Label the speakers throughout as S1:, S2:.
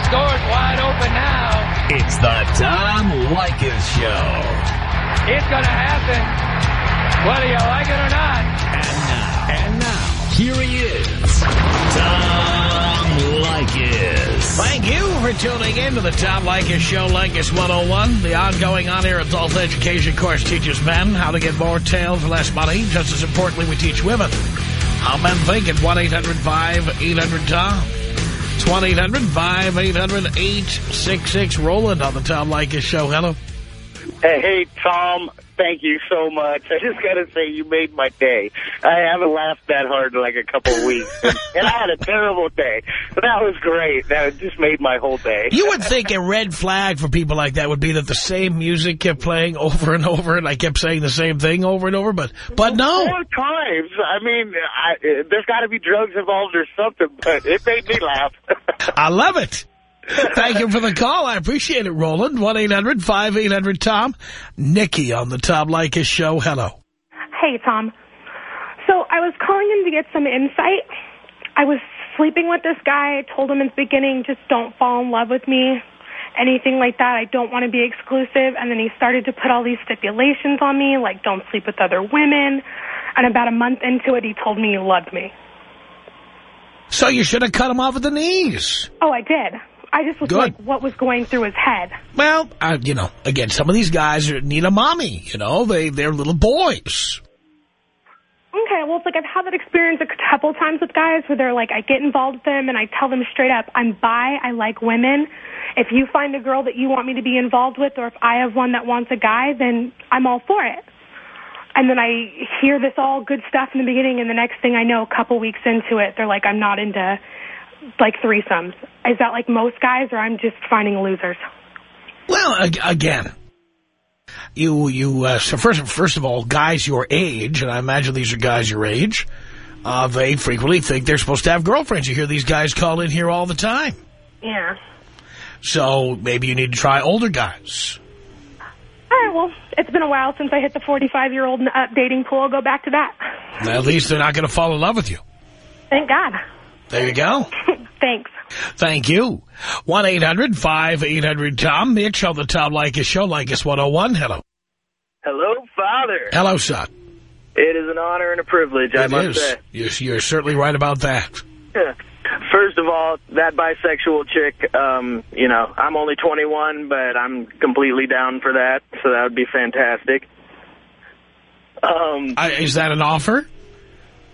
S1: This door's wide open now.
S2: It's the Tom Leykis Show.
S1: It's going to happen, whether you like it or not.
S2: And now, and now, here he is, Tom Leykis.
S3: Thank you for tuning in to the Tom Leykis Show, Leykis 101. The ongoing on-air adult education course teaches men how to get more tail for less money. Just as importantly, we teach women how men think at 1-800-5800-TOM. It's 1-800-5800-866. Roland on the Tom Leykis Show. Hello.
S4: Hey, hey, Tom, thank you so much. I just got to say you made my day. I haven't laughed that hard in like a couple of weeks. And, and I had a terrible day. But that was great. That just made my whole day.
S3: You would think a red flag for people like that would be that the same music kept playing over and over and I kept saying the same thing over and over, but but no.
S4: Four times. I mean, I, there's got to be drugs involved or something, but it made me laugh.
S3: I love it. Thank you for the call. I appreciate it, Roland. 1-800-5800-TOM. Nikki on the Tom Leykis Show. Hello.
S5: Hey, Tom. So I was calling in to get some insight. I was sleeping with this guy. I told him in the beginning, just don't fall in love with me, anything like that. I don't want to be exclusive. And then he started to put all these stipulations on me, like don't sleep with other women. And about a month into it, he told me he loved me.
S3: So you should have cut him off at the knees.
S5: Oh, I did. I just was
S3: Good.
S5: like, what was going through his head?
S3: Well, uh, you know, again, some of these guys are, need a mommy. You know, they, they're little boys.
S5: Okay, well, it's like I've had that experience a couple times with guys where they're like, I get involved with them and I tell them straight up, I'm bi, I like women. If you find a girl that you want me to be involved with or if I have one that wants a guy, then I'm all for it. And then I hear this all good stuff in the beginning and the next thing I know, a couple weeks into it, they're like, I'm not into like threesomes. Is that like most guys or I'm just finding losers?
S3: Well, again, you, you, uh, so first, first of all, guys your age, and I imagine these are guys your age, uh, they frequently think they're supposed to have girlfriends. You hear these guys call in here all the time.
S5: Yeah.
S3: So maybe you need to try older guys.
S5: All right, well, it's been a while since I hit the 45-year-old uh, dating pool. I'll go back to that.
S3: At least they're not going to fall in love with you.
S5: Thank God.
S3: There you go.
S5: Thanks.
S3: Thank you. 1-800-5800-TOM. Mitch on the Tom Leykis Show, Leykis 101. Hello.
S4: Hello, Father.
S3: Hello, son.
S4: It is an honor and a privilege, I
S3: It
S4: must
S3: is.
S4: say.
S3: You're, you're certainly right about that.
S4: First of all, that bisexual chick, um, you know, I'm only 21, but I'm completely down for that, so that would be fantastic. Um,
S3: I, is that an offer?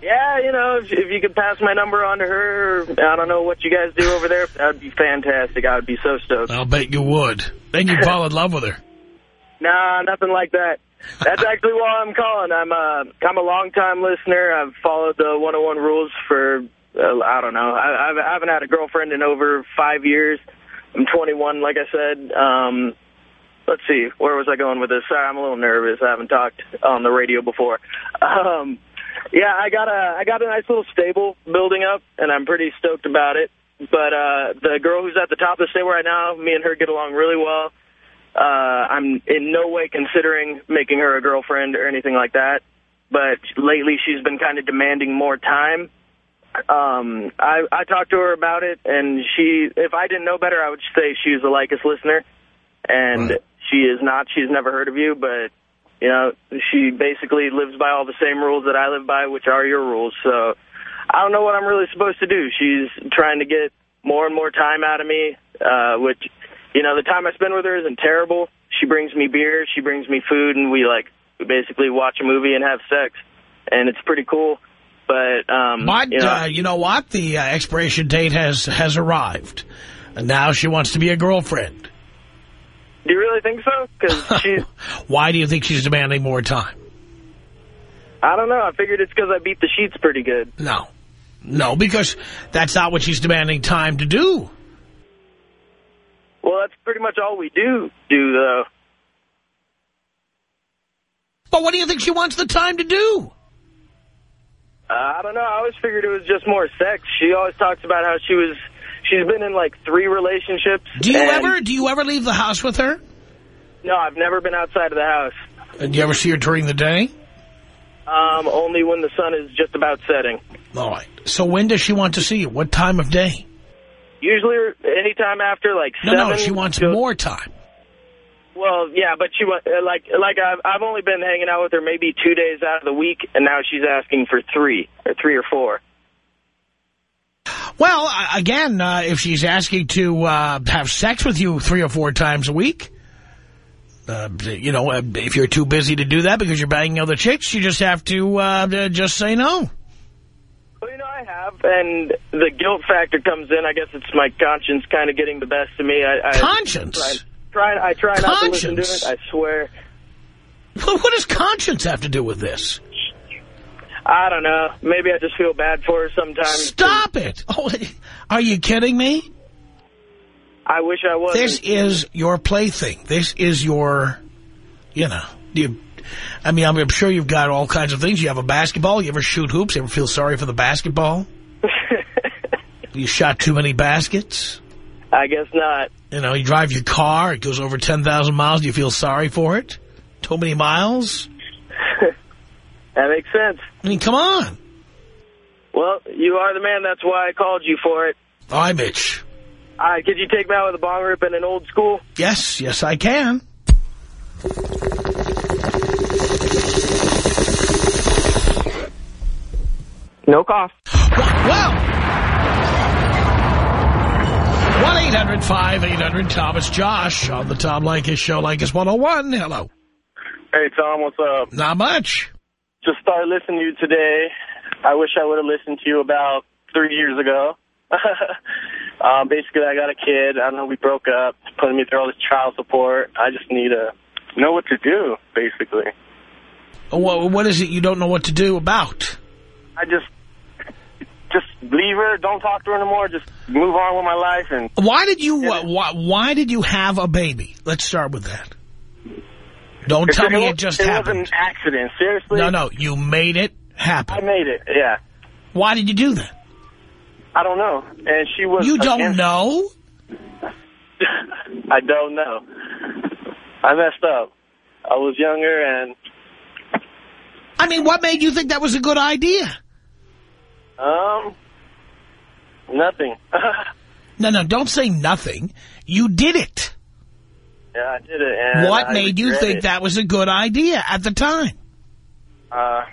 S4: Yeah, you know, if, if you could pass my number on to her, I don't know what you guys do over there, that would be fantastic. I would be so stoked.
S3: I'll bet you would. Then you'd fall in love with her.
S4: Nah, nothing like that. That's actually why I'm calling. I'm a I'm a long time listener. I've followed the 101 rules for uh, I don't know. I, I've, I haven't had a girlfriend in over five years. I'm 21, like I said. Um, let's see, where was I going with this? Sorry, I'm a little nervous. I haven't talked on the radio before. Um, yeah, I got a I got a nice little stable building up, and I'm pretty stoked about it. But uh, the girl who's at the top of the stable right now, me and her get along really well. Uh, I'm in no way considering making her a girlfriend or anything like that. But lately she's been kind of demanding more time. Um, I, I talked to her about it, and she, if I didn't know better, I would say she was a Leykis listener. And
S3: Right.
S4: she is not. She's never heard of you, but, you know, she basically lives by all the same rules that I live by, which are your rules. So I don't know what I'm really supposed to do. She's trying to get more and more time out of me, uh, which, you know, the time I spend with her isn't terrible. She brings me beer, she brings me food, and we, like, we basically watch a movie and have sex. And it's pretty cool. But, um,
S3: But
S4: you know,
S3: uh, you know what? The uh, expiration date has, has arrived. And now she wants to be a girlfriend.
S4: Do you really think so? Because she's,
S3: Why do you think she's demanding more time?
S4: I don't know. I figured it's because I beat the sheets pretty good.
S3: No. No, because that's not what she's demanding time to do.
S4: Well, that's pretty much all we do do, though.
S3: But what do you think she wants the time to do?
S4: Uh, I don't know. I always figured it was just more sex. She always talks about how she was, she's been in like three relationships.
S3: Do you ever do you ever leave the house with her?
S4: No, I've never been outside of the house.
S3: And do you ever see her during the day?
S4: Um, only when the sun is just about setting.
S3: All right. So when does she want to see you? What time of day?
S6: Usually, anytime after like
S3: No,
S6: seven.
S3: no, she wants more time.
S6: Well, yeah, but she uh, like like I've I've only been hanging out with her maybe two days out of the week, and now she's asking for three or three or four.
S3: Well, again, uh, if she's asking to uh, have sex with you three or four times a week, uh, you know, uh, if you're too busy to do that because you're banging other chicks, you just have to uh, just say no.
S6: Well, you know, I have, and the guilt factor comes in. I guess it's my conscience kind of getting the best of me. I, I
S3: Conscience?
S6: I try, I try not to listen to it. I swear.
S3: Well, what does conscience have to do with this?
S6: I don't know. Maybe I just feel bad for her sometimes.
S3: Stop it. Oh, are you kidding me?
S6: I wish I wasn't.
S3: This is your plaything. This is your, you know, you. I mean, I'm sure you've got all kinds of things. You have a basketball. You ever shoot hoops? You ever feel sorry for the basketball? You shot too many baskets?
S6: I guess not.
S3: You know, you drive your car. It goes over 10,000 miles. Do you feel sorry for it? Too many miles?
S6: That makes sense.
S3: I mean, come on.
S6: Well, you are the man. That's why I called you for it.
S3: All right, Mitch.
S6: All right, could you take me out with a bong rip in an old school?
S3: Yes, yes, I can.
S6: No cough.
S3: Well, 1-800-5800-TOM. It's Josh on the Tom Leykis Show, Leykis 101. Hello.
S6: Hey, Tom, what's up?
S3: Not much.
S6: Just start listening to you today. I wish I would have listened to you about three years ago. um, basically, I got a kid. I know we broke up, putting me through all this child support. I just need to know what to do, basically.
S3: What, what is it you don't know what to do about?
S6: I just, just leave her. Don't talk to her anymore. Just move on with my life. And
S3: Why did you uh, why, why did you have a baby? Let's start with that. Don't tell me it just
S6: it
S3: happened.
S6: was an accident. Seriously.
S3: No, no, you made it happen.
S6: I made it. Yeah.
S3: Why did you do that?
S6: I don't know. And she was.
S3: You don't know?
S6: I don't know. I messed up. I was younger and
S3: I mean, what made you think that was a good idea?
S6: um nothing.
S3: No, no, don't say nothing. You did it.
S6: Yeah, I did it.
S3: What
S6: I
S3: made you think
S6: it.
S3: that was a good idea at the time?
S6: Uh,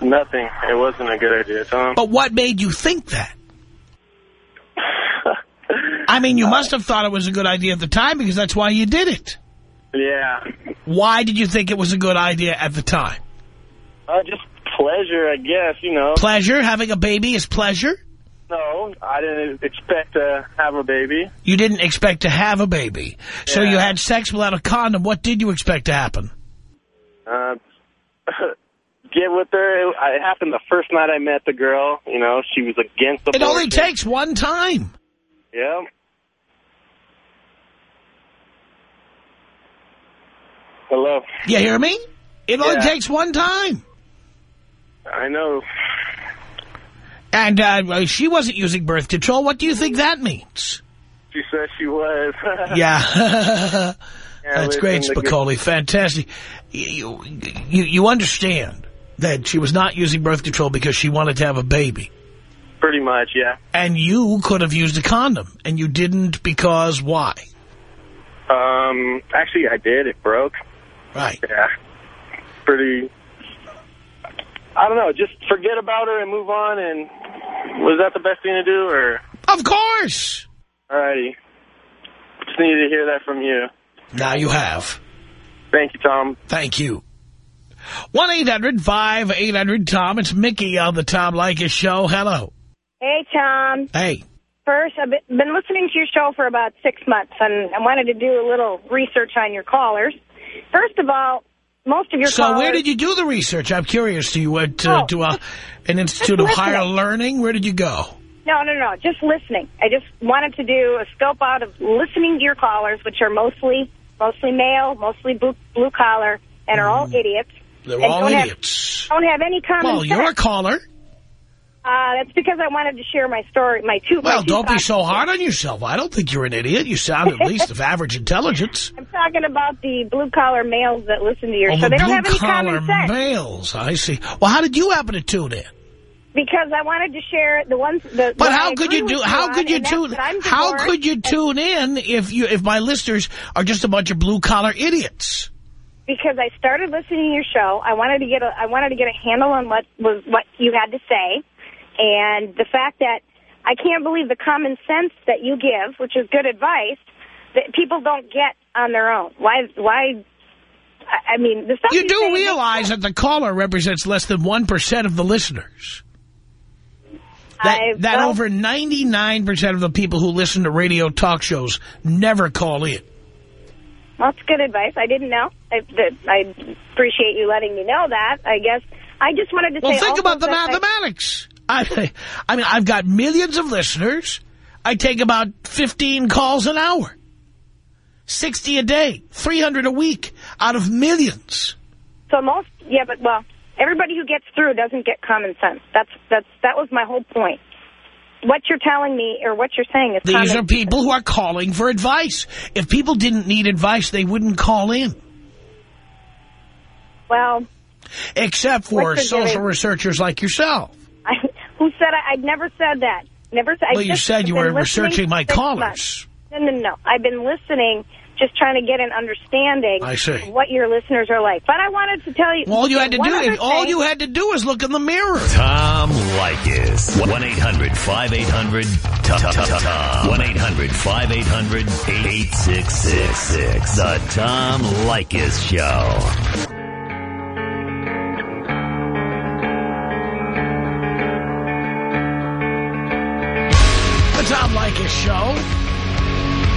S6: nothing. It wasn't a good idea, Tom.
S3: But what made you think that? I mean, you must have thought it was a good idea at the time because that's why you did it.
S6: yeah.
S3: Why did you think it was a good idea at the time?
S6: Uh, just pleasure, I guess. You know.
S3: Pleasure? Having a baby is pleasure?
S6: No, I didn't expect to have a baby.
S3: You didn't expect to have a baby. So
S6: Yeah.
S3: you had sex without a condom. What did you expect to happen?
S6: Uh, get with her. It, happened the first night I met the girl. You know, she was against the.
S3: It only takes one time.
S6: Yeah. Hello.
S3: You hear me? It only takes one time.
S6: I know.
S3: And uh, she wasn't using birth control. What do you think that means?
S6: She said she was.
S3: Yeah.
S6: Yeah,
S3: That's great, Spicoli. Fantastic. You, you, you understand that she was not using birth control because she wanted to have a baby.
S6: Pretty much, yeah.
S3: And you could have used a condom, and you didn't because why?
S6: Um, actually, I did. It broke.
S3: Right.
S6: Yeah. Pretty. I don't know. Just forget about her and move on. And was that the best thing to do, or
S3: Of course.
S6: alrighty? Just needed to hear that from you.
S3: Now you have.
S6: Thank you, Tom.
S3: Thank you. 1-800-5800-TOM. It's Mickey on the Tom Leykis Show. Hello.
S7: Hey, Tom.
S3: Hey.
S7: First, I've been been listening to your show for about six months, and I wanted to do a little research on your callers. First of all, most of your
S3: So where did you do the research? I'm curious. Do you went uh,
S7: Oh.
S3: to a, an institute of higher learning? Where did you go?
S7: No, no, no, just listening. I just wanted to do a scope out of listening to your callers, which are mostly mostly male, mostly blue, blue collar, and are all idiots.
S3: Mm. They're
S7: and
S3: all
S7: don't have-
S3: idiots.
S7: Don't have any common
S3: Well, you're a
S7: sense.
S3: caller.
S7: Uh, that's because I wanted to share my story, my two. my
S3: Well,
S7: two
S3: don't be so hard on yourself. I don't think you're an idiot. You sound at least of average intelligence.
S7: I'm talking about the blue collar males that listen to your
S3: Oh,
S7: show.
S3: the
S7: They don't have any common sense.
S3: males. I see. Well, how did you happen to tune in?
S7: because I wanted to share the ones. The,
S3: But how could you do? How could you tune? How could you tune in if you if my listeners are just a bunch of blue collar idiots?
S7: Because I started listening to your show, I wanted to get a I wanted to get a handle on what was what you had to say, and the fact that I can't believe the common sense that you give, which is good advice, that people don't get on their own. Why? Why? I mean, the stuff
S3: You
S7: you
S3: do realize that the caller represents less than one percent of the listeners. That,
S7: I-
S3: that
S7: well-
S3: over 99% of the people who listen to radio talk shows never call in.
S7: Well, that's good advice. I didn't know. I, that, I appreciate you letting me know that. I guess I just wanted to
S3: Well,
S7: say.
S3: think
S7: also
S3: about the mathematics. I, I mean, I've got millions of listeners. I take about 15 calls an hour. 60 a day, 300 a week out of millions.
S7: So most, yeah, but well, everybody who gets through doesn't get common sense. That's that's that was my whole point. What you're telling me or what you're saying is
S3: These are people who are calling for advice. If people didn't need advice, they wouldn't call in.
S7: Well,
S3: Except for social researchers like yourself.
S7: I, who said I, I never said that? Never said. I
S3: Well, you
S7: just
S3: said you were researching my
S7: six
S3: callers.
S7: No, no, no. I've been listening, just trying to get an understanding.
S3: I see.
S7: of What your listeners are like, but I wanted to tell you.
S3: All you had to do,
S7: other
S3: all you had to do was look in the mirror.
S2: Tom Leykis. 1-800-5800-TOM. 1-800-5800-8666. The Tom Leykis Show.
S3: The Tom Leykis Show.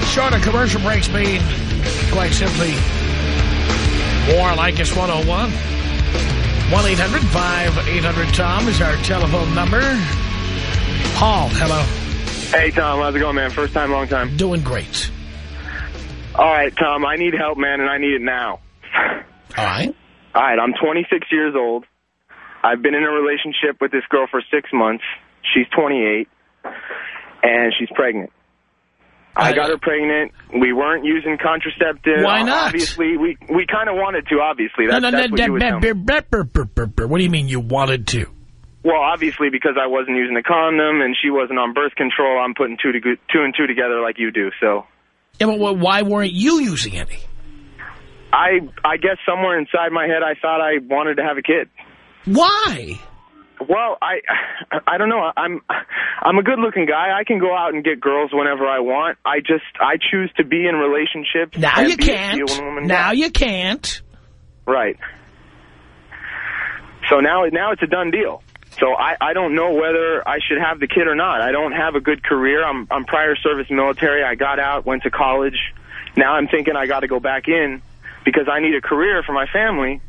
S3: Shorter commercial breaks mean, quite simply, more Leykis 101. 1-800-5800-TOM is our telephone number. Paul, hello.
S8: Hey, Tom. How's it going, man? First time, long time.
S3: Doing great.
S8: All right, Tom. I need help, man, and I need it now.
S3: All right.
S8: All right, I'm 26 years old. I've been in a relationship with this girl for six months. She's 28, and she's pregnant. I got her pregnant. We weren't using contraceptive.
S3: Why not?
S8: Obviously, we we kind of wanted to. Obviously,
S3: No,
S8: that,
S3: no,
S8: that's
S3: no,
S8: what
S3: no,
S8: tell
S3: no, brr, brr, brr, brr. What do you mean you wanted to?
S8: Well, obviously, because I wasn't using the condom and she wasn't on birth control, I'm putting two to two and two together like you do. So,
S3: Yeah, but wh- why weren't you using any?
S8: I I guess somewhere inside my head, I thought I wanted to have a kid.
S3: Why?
S8: Well, I I don't know. I'm I'm a good-looking guy. I can go out and get girls whenever I want. I just I choose to be in relationships.
S3: Now you can't. Now
S8: guy.
S3: you can't.
S8: right. So now now it's a done deal. So I I don't know whether I should have the kid or not. I don't have a good career. I'm I'm prior service military. I got out, went to college. Now I'm thinking I got to go back in because I need a career for my family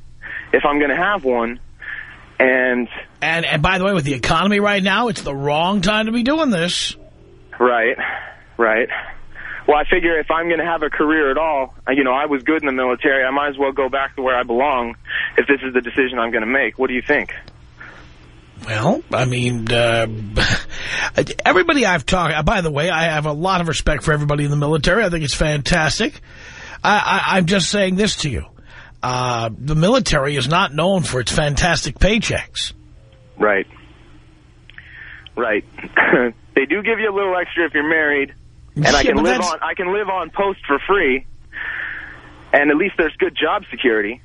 S8: if I'm going to have one. And
S3: And, and by the way, with the economy right now, it's the wrong time to be doing this.
S8: Right, right. Well, I figure if I'm going to have a career at all, uh, you know, I was good in the military. I might as well go back to where I belong if this is the decision I'm going to make. What do you think?
S3: Well, I mean, uh, everybody I've talked, uh, by the way, I have a lot of respect for everybody in the military. I think it's fantastic. I, I, I'm just saying this to you. Uh, the military is not known for its fantastic paychecks.
S8: Right. Right. they do give you a little extra if you're married, and I can live
S3: that's-
S8: on I can live on post for free. And at least there's good job security.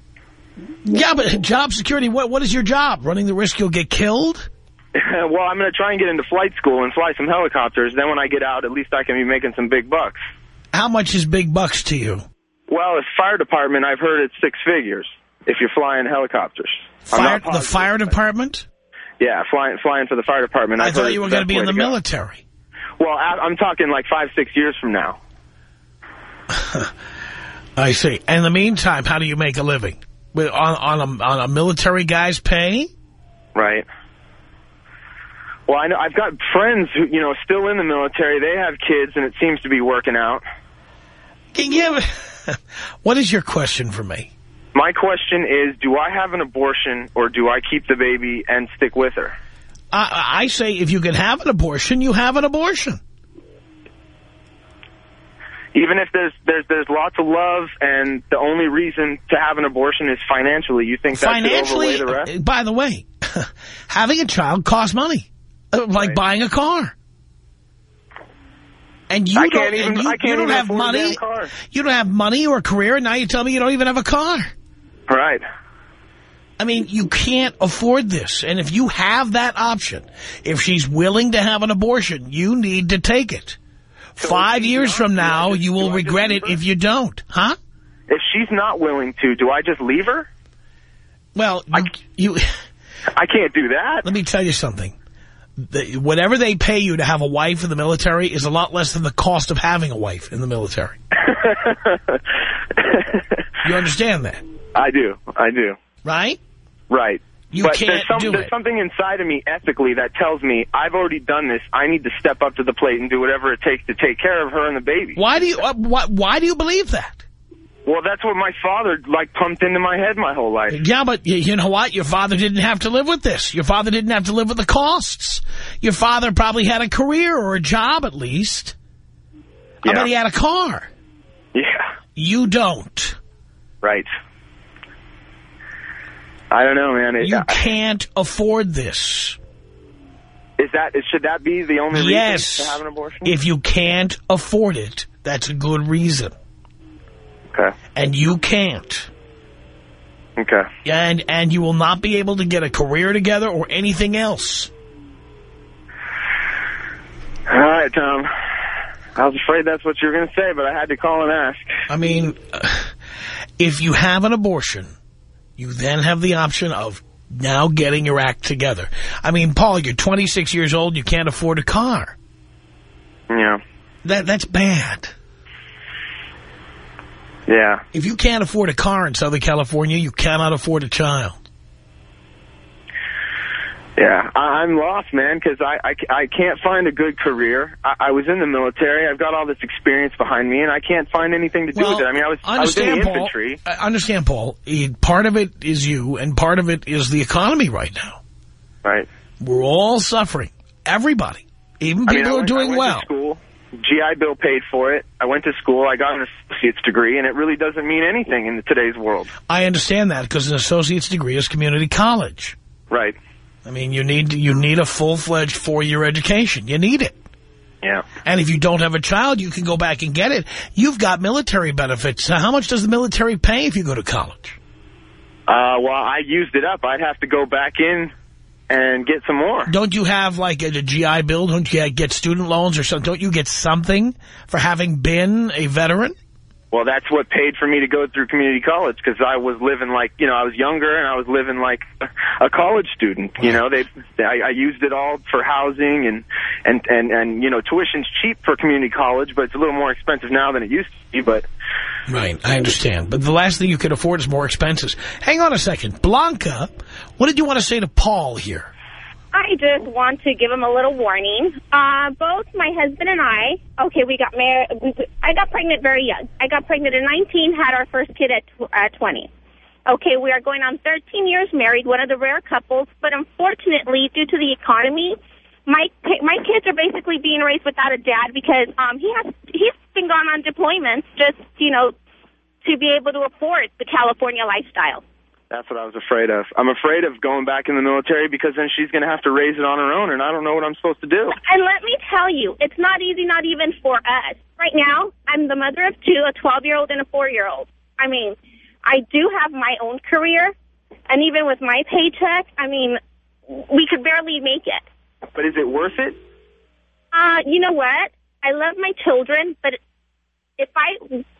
S3: Yeah, but job security, what, what is your job? Running the risk you'll get killed?
S8: well, I'm going to try and get into flight school and fly some helicopters. Then when I get out, at least I can be making some big bucks.
S3: How much is big bucks to you?
S8: Well, as fire department, I've heard it's six figures if you're flying helicopters.
S3: Fire, the fire department?
S8: Yeah, flying flying for the fire department.
S3: I
S8: I've
S3: thought you were going to be in the
S8: go.
S3: military.
S8: Well, I, I'm talking like five, six years from now.
S3: I see. In the meantime, how do you make a living? On, on, a, on a military guy's pay?
S8: Right. Well, I know I've got friends who, you know, still in the military. They have kids, and it seems to be working out.
S3: Can you give, what is your question for me?
S8: My question is, do I have an abortion, or do I keep the baby and stick with her?
S3: I, I say if you can have an abortion, you have an abortion.
S8: Even if there's there's there's lots of love, and the only reason to have an abortion is financially, you think that
S3: Financially,
S8: the rest?
S3: uh, by the way, having a child costs money, uh, like
S8: Right.
S3: buying a car. And you
S8: I
S3: don't,
S8: can't even-
S3: you,
S8: I can't
S3: you don't have money. You don't have money or a career, and now you tell me you don't even have a car.
S8: Right.
S3: I mean, you can't afford this. And if you have that option, if she's willing to have an abortion, you need to take it. Five years
S8: not,
S3: from now,
S8: just-
S3: you will regret it if you don't. Huh?
S8: If she's not willing to, do I just leave her?
S3: Well, you, you
S8: I can't do that.
S3: let me tell you something. The, whatever they pay you to have a wife in the military is a lot less than the cost of having a wife in the military. You understand that,
S8: I do. I do.
S3: right?
S8: Right.
S3: You
S8: but
S3: can't
S8: there's, some, there's something inside of me ethically that tells me I've already done this. I need to step up to the plate and do whatever it takes to take care of her and the baby.
S3: Why do you uh, why, why do you believe that?
S8: Well, that's what my father like pumped into my head my whole life.
S3: Yeah, but you, you know what? Your father didn't have to live with this. Your father didn't have to live with the costs. Your father probably had a career or a job at least. I
S8: Yeah.
S3: bet he had a car.
S8: Yeah.
S3: You don't.
S8: Right. I don't know, man. It,
S3: You
S8: I-
S3: can't afford this.
S8: is that should that be the only reason
S3: Yes.
S8: to have an abortion?
S3: If you can't afford it, that's a good reason.
S8: Okay.
S3: And you can't.
S8: Okay.
S3: And and you will not be able to get a career together or anything else.
S8: All right, Tom. I was afraid that's what you were going to say, but I had to call and ask.
S3: I mean, if you have an abortion, you then have the option of now getting your act together. I mean, Paul, you're 26 years old, you can't afford a car.
S8: Yeah.
S3: That That's bad.
S8: Yeah.
S3: If you can't afford a car in Southern California, you cannot afford a child.
S8: Yeah, I, I'm lost, man, because I, I, I can't find a good career. I, I was in the military. I've got all this experience behind me, and I can't find anything to do with it. I mean, I was, I was in the
S3: understand, Paul,
S8: infantry.
S3: I understand, Paul. Part of it is you, and part of it is the economy right now.
S8: Right.
S3: We're all suffering. Everybody. Even
S8: I
S3: people
S8: mean, I
S3: who are doing well.
S8: GI Bill paid for it. I went to school. I got an associate's degree, and it really doesn't mean anything in today's world.
S3: I understand that because an associate's degree is community college.
S8: Right.
S3: I mean, you need you need a full-fledged four-year education. You need it.
S8: Yeah.
S3: And if you don't have a child, you can go back and get it. You've got military benefits. Now, how much does the military pay if you go to college?
S8: Uh, well, I used it up. I'd have to go back in and get some more.
S3: Don't you have, like, a, a GI Bill? Don't you get student loans or something? Don't you get something for having been a veteran?
S8: Well, that's what paid for me to go through community college because I was living like, you know, I was younger and I was living like a college student. You know, they, I, I used it all for housing and, and, and, and, you know, tuition's cheap for community college, but it's a little more expensive now than it used to be. But
S3: Right, I understand. But the last thing you can afford is more expenses. Hang on a second. Blanca, what did you want to say to Paul here?
S9: I just want to give him a little warning. Uh, both my husband and I, okay, we got married. I got pregnant very young. I got pregnant at 19, had our first kid at, at 20. Okay, we are going on 13 years married, one of the rare couples, but unfortunately, due to the economy, my my kids are basically being raised without a dad because um he has he's been gone on deployments just you know to be able to afford the California lifestyle.
S8: That's what I was afraid of. I'm afraid of going back in the military because then she's going to have to raise it on her own and I don't know what I'm supposed to do.
S9: And let me tell you, it's not easy, not even for us. Right now, I'm the mother of two, a 12-year-old and a 4-year-old. I mean, I do have my own career, and even with my paycheck, I mean, we could barely make it.
S8: But is it worth it?
S9: Uh, you know what? I love my children, but if I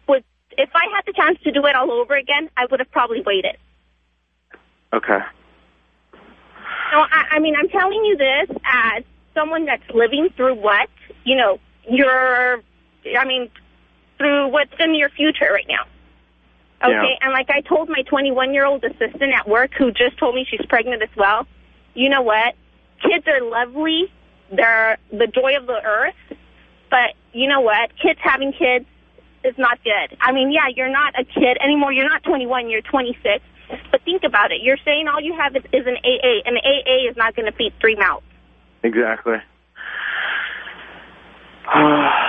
S9: would, if I had the chance to do it all over again, I would have probably waited.
S8: Okay.
S9: No, I, I mean, I'm telling you this as someone that's living through what, you know, your, I mean, through what's in your future right now. Okay,
S8: Yeah.
S9: and like I told my 21-year-old assistant at work who just told me she's pregnant as well, you know what? Kids are lovely. They're the joy of the earth. But you know what? Kids having kids is not good. I mean, yeah, you're not a kid anymore. You're not 21. You're 26. But think about it. You're saying all you have is, is an AA, and AA is not going to feed three mouths.
S8: Exactly.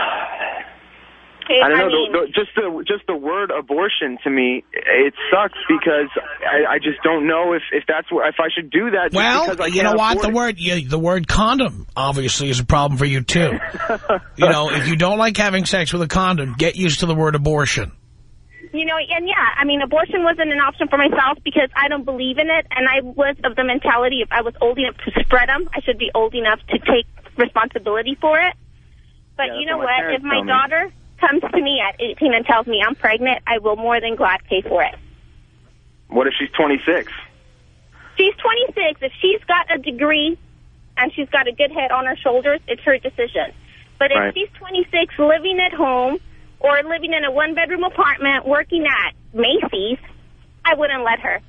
S8: I don't know.
S10: mean,
S8: the, the, just the just the word abortion to me, it sucks because I, I just don't know if if that's what if I should do that.
S3: Well,
S8: because I
S3: you know what? The
S8: it.
S3: word you, the word condom obviously is a problem for you too. you know, if you don't like having sex with a condom, get used to the word abortion.
S10: You know, and yeah, I mean, abortion wasn't an option for myself because I don't believe in it, and I was of the mentality if I was old enough to spread them, I should be old enough to take responsibility for it. But
S8: Yeah,
S10: you know
S8: what
S10: what? If my
S8: tell me.
S10: daughter comes to me at 18 and tells me I'm pregnant, I will more than glad pay for it.
S8: What if she's 26?
S10: She's 26. If she's got a degree and she's got a good head on her shoulders, it's her decision. But if
S8: Right.
S10: she's 26, living at home or living in a one-bedroom apartment, working at Macy's, I wouldn't let her.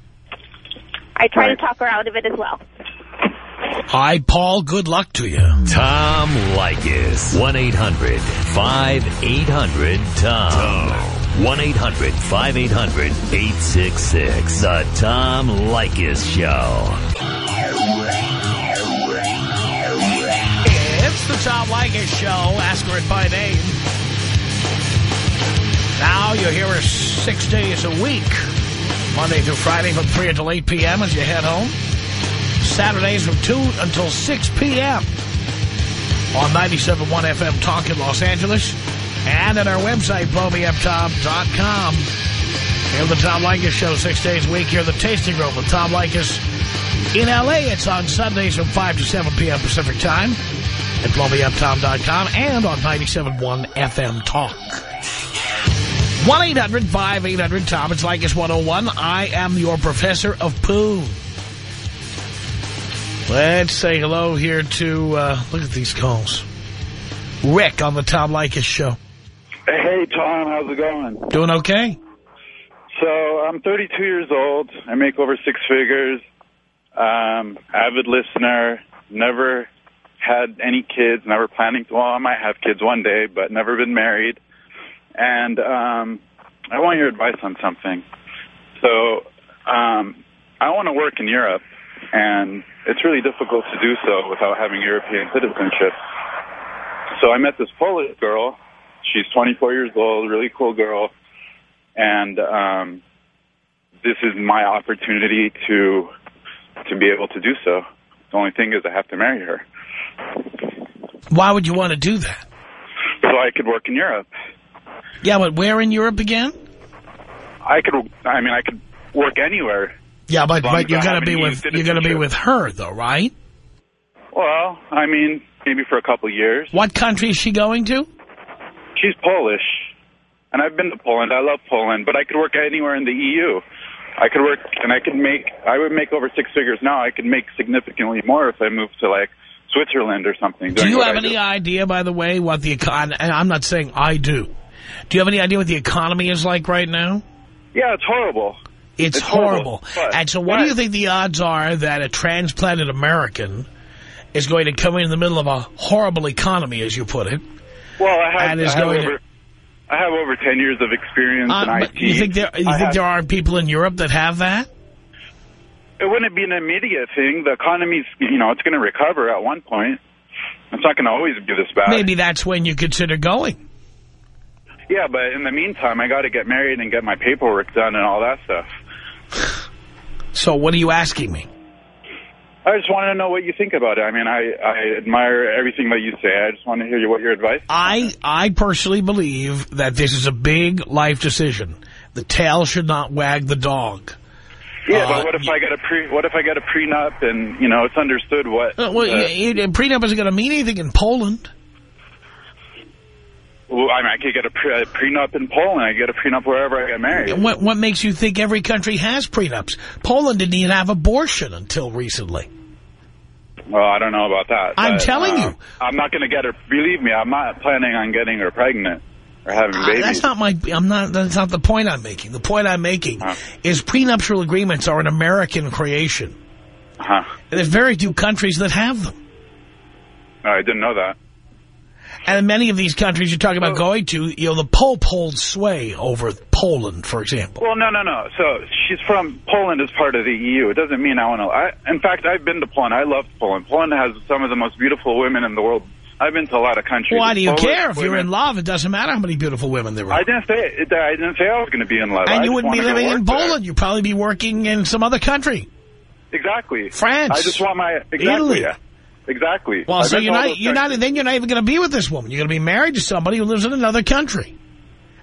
S10: I try
S8: Right.
S10: to talk her out of it as well.
S3: Hi, Paul. Good luck to you.
S2: Tom Leykis. 1-800-5800-TOM. 1-800-5800-866. The Tom Leykis Show.
S3: It's the Tom Leykis Show. Ask her it by name. Now you hear her six days a week. Monday through Friday from 3 until 8 p.m. as you head home. Saturdays from 2 until 6 p.m. on 97.1 FM Talk in Los Angeles. And at our website, blowmeuptom.com. Hear the Tom Leykis Show six days a week. Hear the Tasting Room with Tom Leykis. In L.A., it's on Sundays from 5 to 7 p.m. Pacific Time at blowmeuptom.com and on 97.1 FM Talk. 1-800-5800-TOM. It's Leykis 101. I am your professor of poo. Let's say hello here to, uh, look at these calls. Rick on the Tom Leykis Show.
S11: Hey, Tom, how's it going?
S3: Doing okay?
S11: So, I'm 32 years old. I make over six figures. Um, avid listener. Never had any kids. Never planning to. Well, I might have kids one day, but never been married. And um, I want your advice on something. So, um, I want to work in Europe, and it's really difficult to do so without having European citizenship. So I met this Polish girl. She's 24 years old, really cool girl, and um, this is my opportunity to to be able to do so. The only thing is I have to marry her,
S3: Why would you want to do that?
S11: so I could work in Europe.
S3: Yeah, but where in Europe again?
S11: I could, I mean, I could work anywhere.
S3: Yeah, but, but you're gonna be with you're gonna be with her though, right?
S11: Well, I mean, maybe for a couple of years.
S3: What country is she going to?
S11: She's Polish, and I've been to Poland. I love Poland, but I could work anywhere in the EU. I could work, and I could make. I would make over six figures now. I could make significantly more if I moved to like Switzerland or something.
S3: Do you have
S11: I
S3: any
S11: do.
S3: idea, by the way, what the econ? And I'm not saying I do. Do you have any idea what the economy is like right now?
S11: Yeah, it's horrible.
S3: It's,
S11: It's
S3: horrible.
S11: horrible, but-
S3: and so what do you think the odds are that a transplanted American is going to come in the middle of a horrible economy, as you put it?
S11: Well, I have.
S3: And is
S11: I have
S3: going to-
S11: over. I have over ten years of experience
S3: Uh,
S11: in IT.
S3: you think there you
S11: I
S3: think
S11: have-
S3: there are people in Europe that have that?
S11: It wouldn't be an immediate thing. The economy's, you know, it's going to recover at one point. It's not going to always be this bad.
S3: Maybe that's when you consider going.
S11: Yeah, but in the meantime, I got to get married and get my paperwork done and all that stuff.
S3: So what are you asking me?
S11: I just want to know what you think about it. I mean, I, I admire everything that you say. I just want to hear what your advice.
S3: I I personally believe that this is a big life decision. The tail should not wag the dog.
S11: Yeah,
S3: Uh,
S11: but what if I get a pre? What if I get a prenup and you know it's understood what?
S3: Uh, well,
S11: uh,
S3: you- you- prenup isn't going to mean anything in Poland.
S11: Well, I mean, I could get a, pre, a prenup in Poland. I could get a prenup wherever I get married.
S3: What what makes you think every country has prenups? Poland didn't even have abortion until recently.
S11: Well, I don't know about that.
S3: I'm
S11: but,
S3: telling
S11: uh,
S3: you.
S11: I'm not going to get her. Believe me, I'm not planning on getting her pregnant or having
S3: Uh,
S11: babies.
S3: that's not my. I'm not. That's not the point I'm making. The point I'm making
S11: Huh.
S3: is prenuptial agreements are an American creation,
S11: Huh.
S3: there's very few countries that have them.
S11: I didn't know that.
S3: And in many of these countries you're talking about going to, you know, the Pope holds sway over Poland, for example.
S11: Well, no, no, no. So she's from Poland as part of the EU. It doesn't mean I want to. I, in fact, I've been to Poland. I love Poland. Poland has some of the most beautiful women in the world I've been to a lot of countries.
S3: Why do you
S11: Polish
S3: care? If you're in love, it doesn't matter how many beautiful women there are.
S11: I didn't say it. I didn't say I was going to be in love. I
S3: and you wouldn't be living in
S11: work there.
S3: Poland. You'd probably be working in some other country.
S11: Exactly.
S3: France.
S11: I just want my exactly.
S3: Italy.
S11: Exactly.
S3: Well,
S11: I've
S3: so you're not, you're not, then you're not even going to be with this woman. You're going to be married to somebody who lives in another country.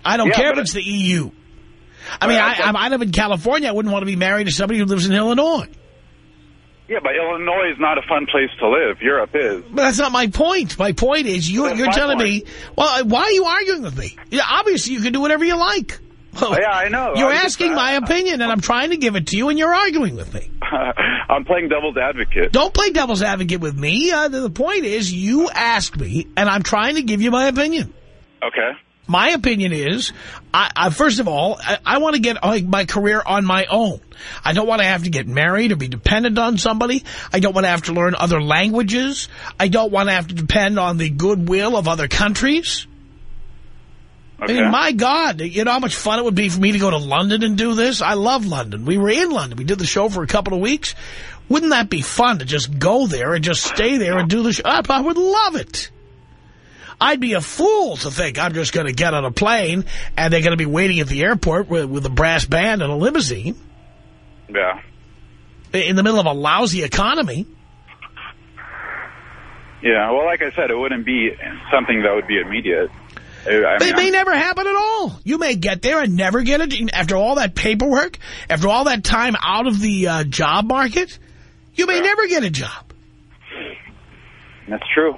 S3: I don't
S11: Yeah,
S3: care if it's the EU. I mean, I, I, I live in California. I wouldn't want to be married to somebody who lives in Illinois.
S11: Yeah, but Illinois is not a fun place to live. Europe is.
S3: But that's not my point. My point is you're,
S11: That's
S3: you're telling
S11: point.
S3: me, well, why are you arguing with me? Yeah, obviously, you can do whatever you like.
S11: Oh, yeah, I know.
S3: You're
S11: I'm just-
S3: asking my opinion, and I'm trying to give it to you, and you're arguing with me.
S11: I'm playing devil's advocate.
S3: Don't play devil's advocate with me. Uh, the the point is, you asked me, and I'm trying to give you my opinion.
S11: Okay.
S3: My opinion is, I, I first of all, I, I want to get like, my career on my own. I don't want to have to get married or be dependent on somebody. I don't want to have to learn other languages. I don't want to have to depend on the goodwill of other countries.
S11: Okay.
S3: I mean, my God, you know how much fun it would be for me to go to London and do this? I love London. We were in London. We did the show for a couple of weeks. Wouldn't that be fun to just go there and just stay there and do the show? I would love it. I'd be a fool to think I'm just going to get on a plane and they're going to be waiting at the airport with, with a brass band and a limousine
S11: yeah.
S3: in the middle of a lousy economy.
S11: Yeah. Well, like I said, it wouldn't be something that would be immediate. I mean,
S3: it may
S11: I'm-
S3: never happen at all. You may get there and never get it. After all that paperwork, after all that time out of the uh, job market, you may never get a job.
S11: that's true.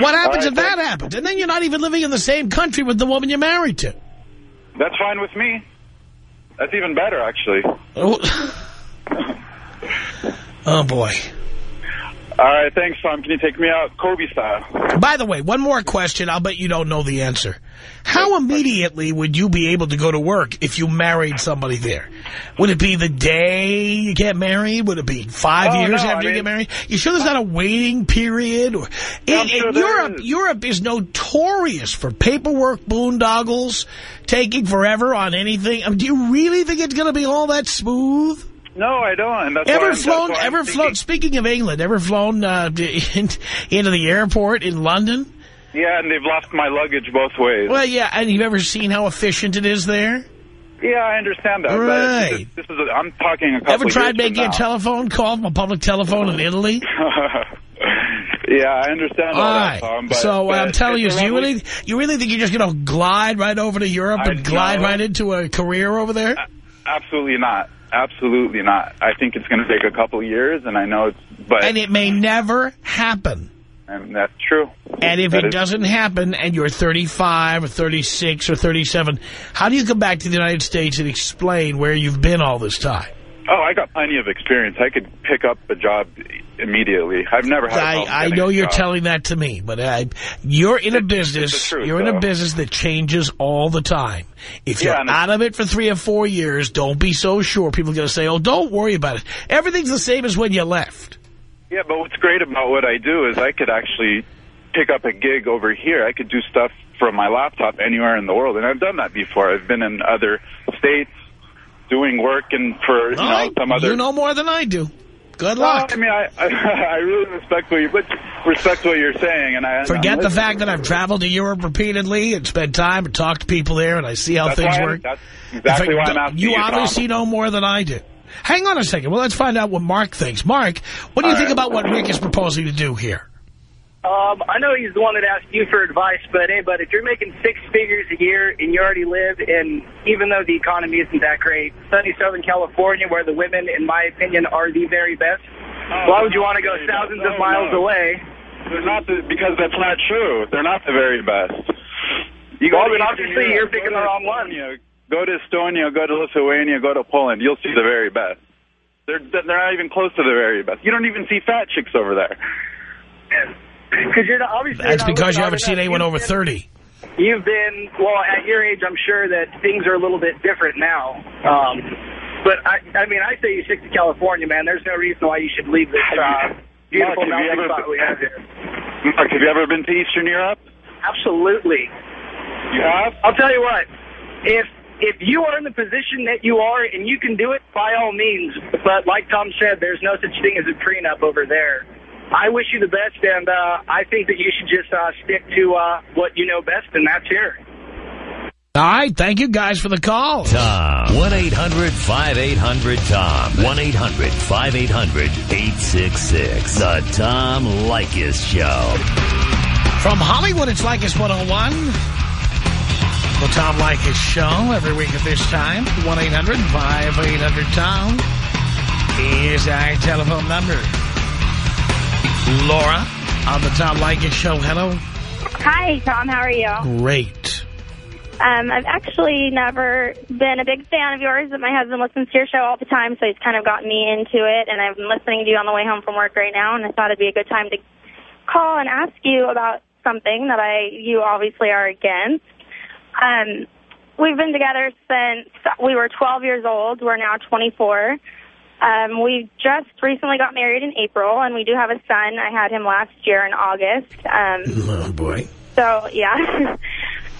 S3: What happens
S11: All
S3: if that happens? And then you're not even living in the same country with the woman you're married to.
S11: That's fine with me. That's even better, actually.
S3: Oh, oh boy.
S11: All right, thanks, Tom. Can you take me out Kobe style?
S3: By the way, one more question. I'll bet you don't know the answer. How immediately would you be able to go to work if you married somebody there? Would it be the day you get married? Would it be five
S11: Oh,
S3: years
S11: no,
S3: after
S11: I
S3: you
S11: mean-
S3: get married? You sure there's not a waiting period? Or in,
S11: sure
S3: in Europe,
S11: is.
S3: Europe is notorious for paperwork boondoggles, taking forever on anything. I mean, do you really think it's going to be all that smooth?
S11: No, I don't. That's
S3: Ever flown? Ever flown? Speaking of England, ever flown uh, in, into the airport in London?
S11: Yeah, and they've lost my luggage both ways.
S3: Well, yeah, and you've ever seen how efficient it is there?
S11: Yeah, I understand that.
S3: Right.
S11: But this is, this is a, I'm talking a couple
S3: Ever tried making a telephone call from a public telephone in Italy?
S11: yeah, I understand all,
S3: All
S11: that. Tom. But,
S3: so
S11: but
S3: I'm telling you, you really, you really think you're just going to glide right over to Europe
S11: I
S3: and glide
S11: know.
S3: right into a career over there?
S11: Absolutely not. Absolutely not. I think it's going to take a couple of years, and I know it's, but
S3: And it may never happen.
S11: and that's true.
S3: And if
S11: That
S3: it
S11: is-
S3: doesn't happen and you're 35 or 36 or 37, how do you come back to the United States and explain where you've been all this time?
S11: Oh, I got plenty of experience. I could pick up a job immediately. I've never had. a
S3: I, I know you're
S11: job.
S3: telling that to me, but I, you're in a business.
S11: truth,
S3: you're in a business that changes all the time. If you're
S11: Yeah, it's-
S3: out of it for three or four years, don't be so sure. People are going to say, "Oh, don't worry about it. Everything's the same as when you left."
S11: Yeah, but what's great about what I do is I could actually pick up a gig over here. I could do stuff from my laptop anywhere in the world, and I've done that before. I've been in other states doing work and for you know some other.
S3: you know more than I do. Good
S11: Well,
S3: luck.
S11: I mean, I, I I really respect what you but respect what you're saying, and I
S3: Forget the fact that I've traveled to Europe repeatedly and spent time and talked to people there, and I see how
S11: That's
S3: things
S11: why-
S3: work.
S11: That's exactly why I'm asking
S3: you
S11: you.
S3: Obviously know more than I do. Hang on a second. Well, let's find out what Mark thinks. Mark, what do you
S11: All
S3: think
S11: right.
S3: about what Rick is proposing to do here?
S12: Um, I know he's the one that asked you for advice, but hey, but if you're making six figures a year and you already live in, even though the economy isn't that great, sunny Southern California, where the women, in my opinion, are the very best, why would you want to go thousands of miles
S11: no.
S12: away?
S11: They're not the, because that's not true. They're not the very best. You
S12: well, then obviously you're picking the wrong one.
S11: Go to Estonia, go to Lithuania, go to Poland. You'll see the very best. They're they're not even close to the very best. You don't even see fat chicks over there.
S12: Because you're not, obviously
S3: That's
S12: you're not
S3: because you haven't seen anyone over
S12: You've been-
S3: 30.
S12: You've been, well, at your age, I'm sure that things are a little bit different now. Um, but, I, I mean, I say you stick to California, man. There's no reason why you should leave this uh, beautiful
S11: Mark, have you ever
S12: spot
S11: been-
S12: we have here.
S11: Mark, have you ever been to Eastern Europe?
S12: Absolutely.
S11: You have?
S12: I'll tell you what. If if you are in the position that you are and you can do it, by all means. But like Tom said, there's no such thing as a prenup over there. I wish you the best, and uh, I think that you should just uh, stick to uh, what you know best, and that's here.
S3: All right. Thank you guys for the call.
S2: Tom. 1-800-5800-TOM. 1-800-5800-866. The Tom Leykis Show.
S3: From Hollywood, it's Leykis 101. The Tom Leykis Show every week at this time. 1-800-5800-TOM is our telephone number. Laura on the Tom Leykis Show. Hello.
S10: Hi, Tom. How are you?
S3: Great.
S10: Um, I've actually never been a big fan of yours, but my husband listens to your show all the time, so he's kind of gotten me into it. And I've been listening to you on the way home from work right now, and I thought it'd be a good time to call and ask you about something that I you obviously are against. Um, we've been together since we were 12 years old. We're now 24. Um, we just recently got married in April, and we do have a son. I had him last year in August. Um,
S3: Oh, boy.
S10: so, yeah.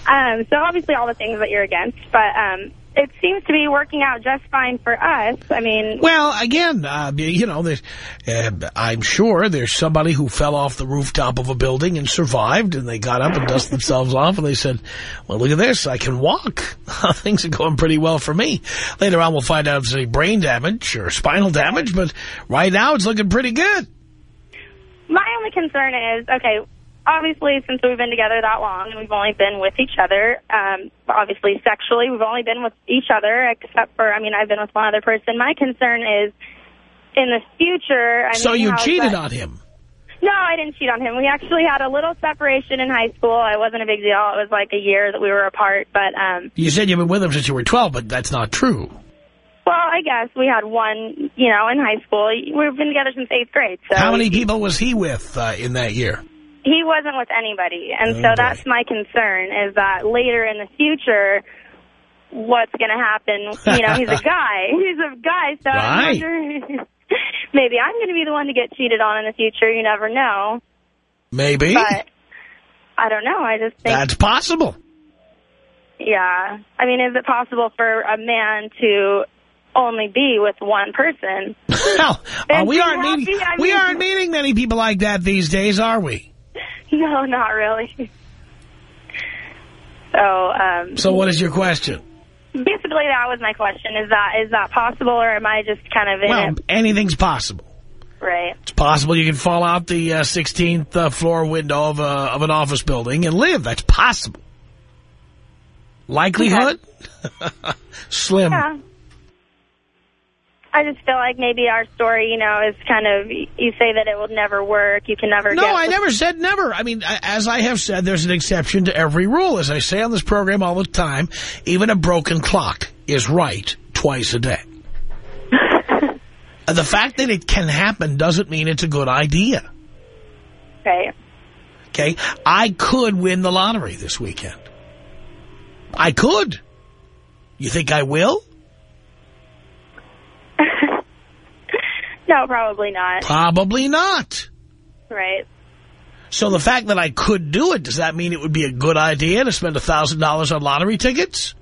S10: um, so, obviously, all the things that you're against. But um, it seems to be working out just fine for us. I mean,
S3: Well, again, uh, you know, uh, I'm sure there's somebody who fell off the rooftop of a building and survived, and they got up and dusted themselves off, and they said, well, look at this, I can walk. Things are going pretty well for me. Later on, we'll find out if there's any brain damage or spinal damage, but right now it's looking pretty good.
S10: my only concern is, okay, obviously, since we've been together that long, and we've only been with each other, um, obviously sexually, we've only been with each other, except for, I mean, I've been with one other person. My concern is, in the future, I
S3: so
S10: mean,
S3: you cheated on him.
S10: No, I didn't cheat on him. We actually had a little separation in high school. It wasn't a big deal. It was like a year that we were apart, but, um,
S3: You said you've been with him since you were 12, but that's not true.
S10: well, I guess we had one, you know, in high school. We've been together since eighth grade, so.
S3: How many people was he with uh, in that year?
S10: He wasn't with anybody, and
S3: Oh,
S10: so that's my concern, is that later in the future, what's going to happen? You know, he's a guy. He's a guy, so
S3: Right.
S10: Maybe I'm going to be the one to get cheated on in the future. You never know.
S3: Maybe.
S10: But I don't know. I just think,
S3: That's possible.
S10: yeah. I mean, is it possible for a man to only be with one person?
S3: Well, uh, we aren't meeting
S10: I
S3: we
S10: mean-
S3: aren't meeting many people like that these days, are we?
S10: No, not really. So, um,
S3: So what is your question?
S10: basically that was my question. Is that is that possible or am I just kind of in
S3: Well,
S10: it?
S3: anything's possible.
S10: Right.
S3: It's possible you can fall out the uh, 16th uh, floor window of, a, of an office building and live. That's possible. Likelihood? Slim.
S10: Yeah. I just feel like maybe our story, you know, is kind of, you say that it will never work. You can never
S3: No. I never said never. I mean, as I have said, there's an exception to every rule. As I say on this program all the time, even a broken clock is right twice a day. The fact that it can happen doesn't mean it's a good idea.
S10: Right.
S3: Okay? I could win the lottery this weekend. I could. You think I will?
S10: No, probably not.
S3: Probably not.
S10: Right.
S3: So the fact that I could do it, does that mean it would be a good idea to spend a $1,000 on lottery tickets?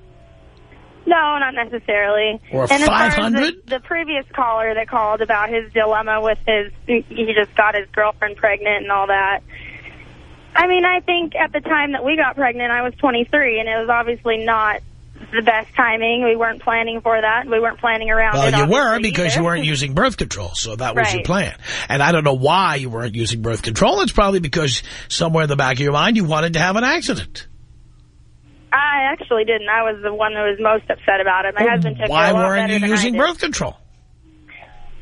S10: No, not necessarily.
S3: Or
S10: and as as
S3: 500?
S10: The, the previous caller that called about his dilemma with his, he just got his girlfriend pregnant and all that. I mean, I think at the time that we got pregnant, I was 23, and it was obviously not the best timing. We weren't planning for that. We weren't planning around it.
S3: Well, you were because
S10: either.
S3: you weren't using birth control, so that was your plan. And I don't know why you weren't using birth control. It's probably because somewhere in the back of your mind you wanted to have an accident.
S10: I actually didn't. I was the one that was most upset about it. My husband took
S3: Why
S10: it a lot
S3: weren't you using birth control?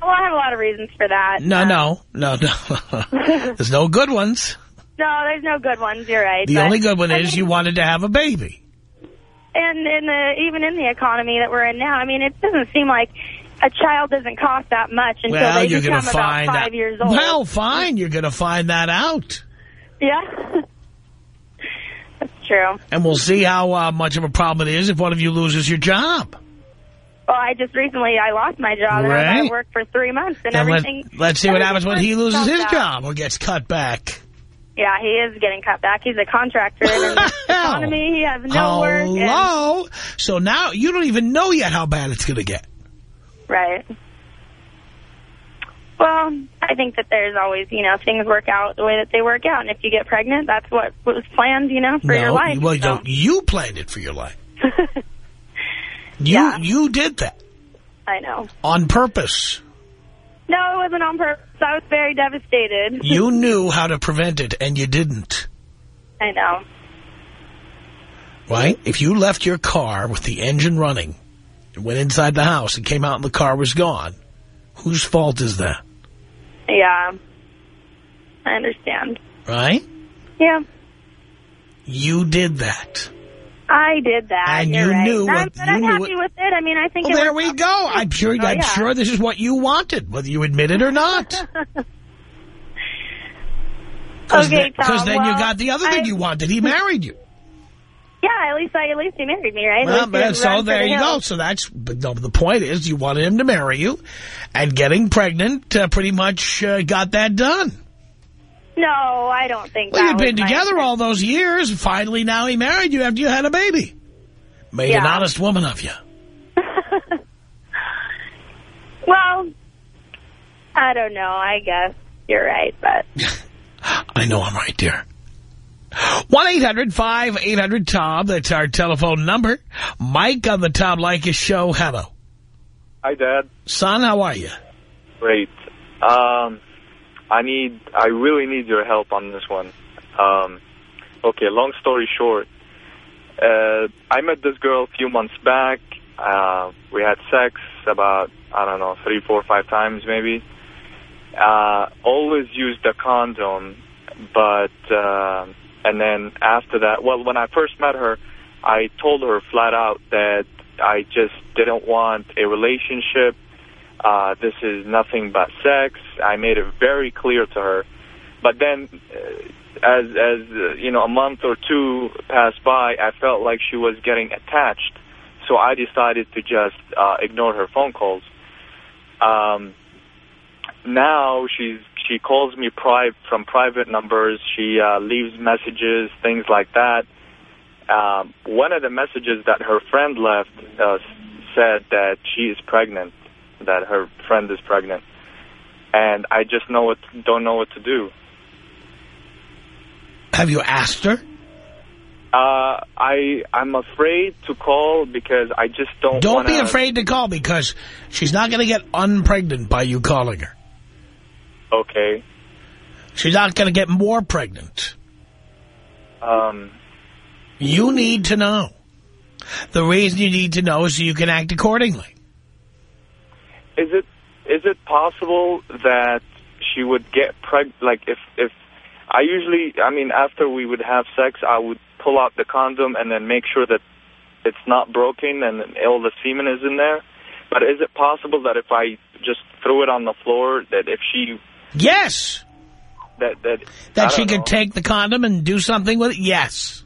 S10: Well, I have a lot of reasons for that.
S3: No,
S10: Um,
S3: no, no, no. There's no good ones.
S10: No, there's no good ones. You're right.
S3: The only good one
S10: I
S3: is
S10: mean,
S3: you wanted to have a baby.
S10: And in the even in the economy that we're in now, I mean, it doesn't seem like a child doesn't cost that much until
S3: Well,
S10: they
S3: you're
S10: become about five
S3: out.
S10: years old.
S3: Well, fine. You're going to find that out.
S10: yeah, that's true.
S3: And we'll see how uh, much of a problem it is if one of you loses your job.
S10: Well, I just recently I lost my job and I
S3: Right.
S10: out for three months and everything.
S3: let's see what happens when he loses his
S10: out.
S3: job or gets cut back.
S10: Yeah, he is getting cut back. He's a contractor in the economy. He has no work. and-
S3: Hello? So now you don't even know yet how bad it's going to get.
S10: Right. Well, I think that there's always, you know, things work out the way that they work out. And if you get pregnant, that's what was planned, you know, for
S3: no,
S10: your life.
S3: Well,
S10: so.
S3: you planned it for your life. You
S10: Yeah.
S3: you did that
S10: I know.
S3: on purpose.
S10: No, it wasn't on purpose. I was very devastated.
S3: You knew how to prevent it, and you didn't.
S10: I know.
S3: Right? If you left your car with the engine running, and went inside the house and came out and the car was gone, whose fault is that?
S10: Yeah. I understand.
S3: Right?
S10: Yeah.
S3: You did that.
S10: I did that.
S3: And
S10: You're
S3: you
S10: right.
S3: knew what-
S10: but
S3: you
S10: I'm
S3: knew
S10: happy
S3: what-
S10: with it. I mean, I think
S3: Well, there we go. I'm sure.
S10: Oh,
S3: I'm
S10: yeah.
S3: sure this is what you wanted, whether you admit it or not. Because
S10: Okay, Tom,
S3: then you
S10: well,
S3: got the other thing
S10: I-
S3: you wanted. He married you.
S10: Yeah, at least I at least he married me, right?
S3: Well, but so there
S10: the
S3: you go. So that's, but no, the point is you wanted him to marry you, and getting pregnant uh, pretty much uh, got that done.
S10: No, I don't think.
S3: Well,
S10: that
S3: you'd
S10: was
S3: been together
S10: intent.
S3: all those years. Finally, now he married you after you had a baby. Made an honest woman of you.
S10: Well, I don't know. I guess you're right, but
S3: I know I'm right, dear. 1-800-5800-TOM. That's our telephone number. Mike on the Tom Leykis show. Hello.
S13: Hi, Dad.
S3: Son, how are you?
S13: Great. Um, I need, I really need your help on this one. Um, okay, long story short, uh, I met this girl a few months back. Uh, we had sex about, I don't know, three, four, five times maybe. Uh, always used a condom, but, uh, and then after that, well, when I first met her, I told her flat out that I just didn't want a relationship. Uh, this is nothing but sex. I made it very clear to her. But then, uh, as as uh, you know, a month or two passed by, I felt like she was getting attached. So I decided to just uh, ignore her phone calls. Um, now she's she calls me pri- from private numbers. She uh, leaves messages, things like that. Um, one of the messages that her friend left uh, said that she is pregnant, that her friend is pregnant, and I just know what don't know what to do.
S3: Have you asked her?
S13: Uh, I I'm afraid to call because I just don't.
S3: Don't
S13: wanna,
S3: be afraid to call because she's not going to get unpregnant by you calling her.
S13: Okay.
S3: She's not going to get more pregnant.
S13: Um.
S3: You need to know. The reason you need to know is so you can act accordingly.
S13: Is it is it possible that she would get preg? Like if if I usually, I mean, after we would have sex, I would pull out the condom and then make sure that it's not broken and all the semen is in there. But is it possible that if I just threw it on the floor, that if she
S3: Yes.
S13: that that
S3: That she could
S13: know.
S3: take the condom and do something with it? Yes.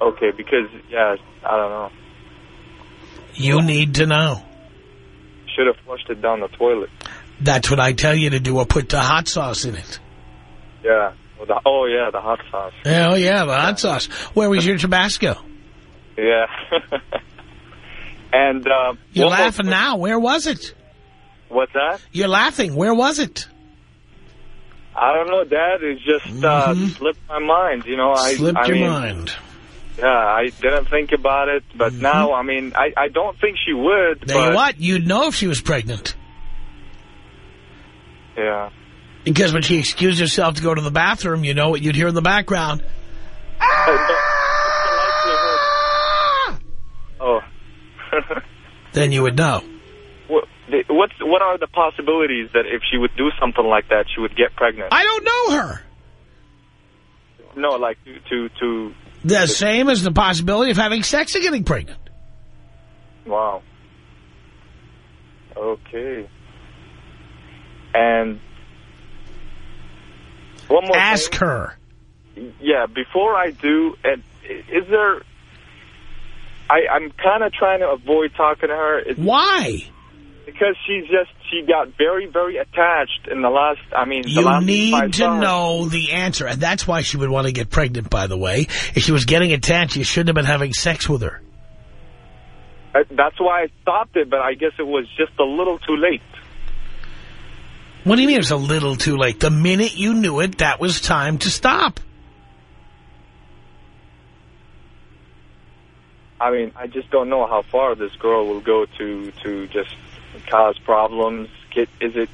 S13: Okay, because yeah, I don't know.
S3: You need to know.
S13: Should have flushed it down the toilet.
S3: That's what I tell you to do or put the hot sauce in it.
S13: Yeah. Well, the, oh yeah, the hot sauce.
S3: Oh, yeah, the hot sauce. Where was your Tabasco?
S13: Yeah. and uh,
S3: You're laughing
S13: quick-
S3: now. Where was it?
S13: What's that?
S3: You're laughing. Where was it?
S13: I don't know, Dad. It just uh, slipped my mind. You know, I.
S3: Slipped
S13: I
S3: your
S13: mean,
S3: mind.
S13: Yeah, I didn't think about it, but mm-hmm. now, I mean, I I don't think she would.
S3: Tell
S13: but
S3: you what, you'd know if she was pregnant.
S13: Yeah.
S3: Because when she excused herself to go to the bathroom, you know what you'd hear in the background.
S13: Oh.
S3: Then you would know.
S13: what what's what are the possibilities that if she would do something like that, she would get pregnant?
S3: I don't know her.
S13: No, like to to to.
S3: The same as the possibility of having sex and getting pregnant.
S13: Wow. Okay. And one more.
S3: Ask
S13: thing.
S3: her.
S13: Yeah, before I do, and is there? I I'm kind of trying to avoid talking to her. It's
S3: Why?
S13: Because she's just she got very very attached in the last. I mean, the
S3: You need to
S13: times.
S3: know the answer. And that's why she would want to get pregnant, by the way. If she was getting attached, you shouldn't have been having sex with her.
S13: Uh, That's why I stopped it, but I guess it was just a little too late.
S3: What do you mean it's a little too late? The minute you knew it, that was time to stop.
S13: I mean, I just don't know how far this girl will go to to just cause problems. Can, is it?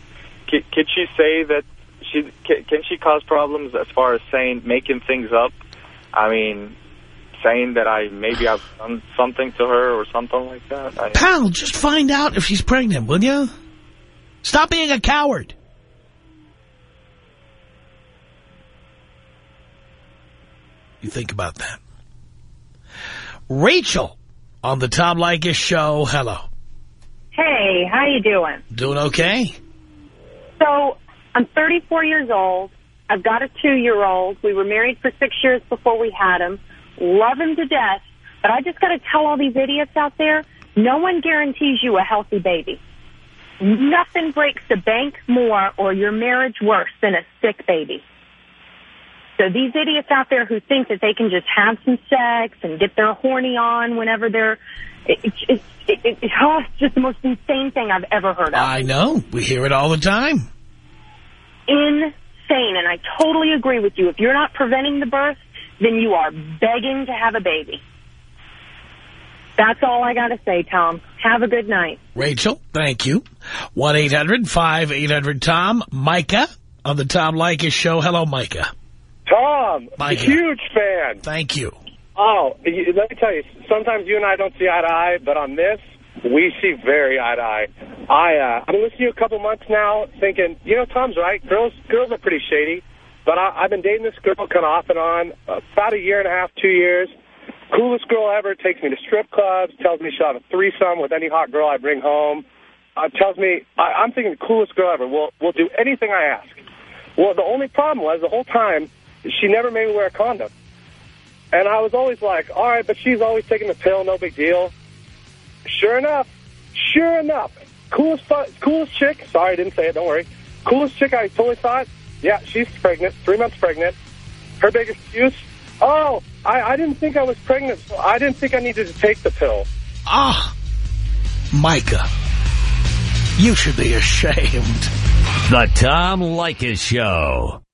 S13: Can, she say that she can, can she cause problems as far as saying making things up? I mean, saying that I maybe I've done something to her or something like that. I,
S3: Pal, just find out if she's pregnant, will you? Stop being a coward. You think about that. Rachel on the Tom Leykis show. Hello.
S14: Hey, how you doing?
S3: Doing okay?
S14: So, I'm 34 years old. I've got a two-year-old. We were married for six years before we had him. Love him to death. But I just got to tell all these idiots out there, no one guarantees you a healthy baby. Nothing breaks the bank more or your marriage worse than a sick baby. So these idiots out there who think that they can just have some sex and get their horny on whenever they're... It, it, it, it, it, oh, it's just the most insane thing I've ever heard of.
S3: I know. We hear it all the time.
S14: Insane. And I totally agree with you. If you're not preventing the birth, then you are begging to have a baby. That's all I got to say, Tom. Have a good night.
S3: Rachel, thank you. 1-800-5800-TOM. Micah on the Tom Leykis show. Hello, Micah.
S15: Tom,
S3: Micah.
S15: huge fan.
S3: Thank you.
S15: Oh, let me tell you, sometimes you and I don't see eye to eye, but on this, we see very eye to eye. I, uh, I've been listening to you a couple months now, thinking, you know, Tom's right. Girls, girls are pretty shady. But I, I've been dating this girl kind of off and on about a year and a half, two years. Coolest girl ever. Takes me to strip clubs. Tells me she'll have a threesome with any hot girl I bring home. Uh, tells me I, I'm thinking the coolest girl ever. We'll we'll do anything I ask. Well, the only problem was the whole time she never made me wear a condom. And I was always like, all right, but she's always taking the pill, no big deal. Sure enough, sure enough, coolest fu- coolest chick, sorry, I didn't say it, don't worry. Coolest chick I totally thought, yeah, she's pregnant, three months pregnant. Her big excuse, oh, I, I didn't think I was pregnant, so I didn't think I needed to take the pill.
S3: Ah, Micah, you should be ashamed.
S2: The Tom Leykis Show.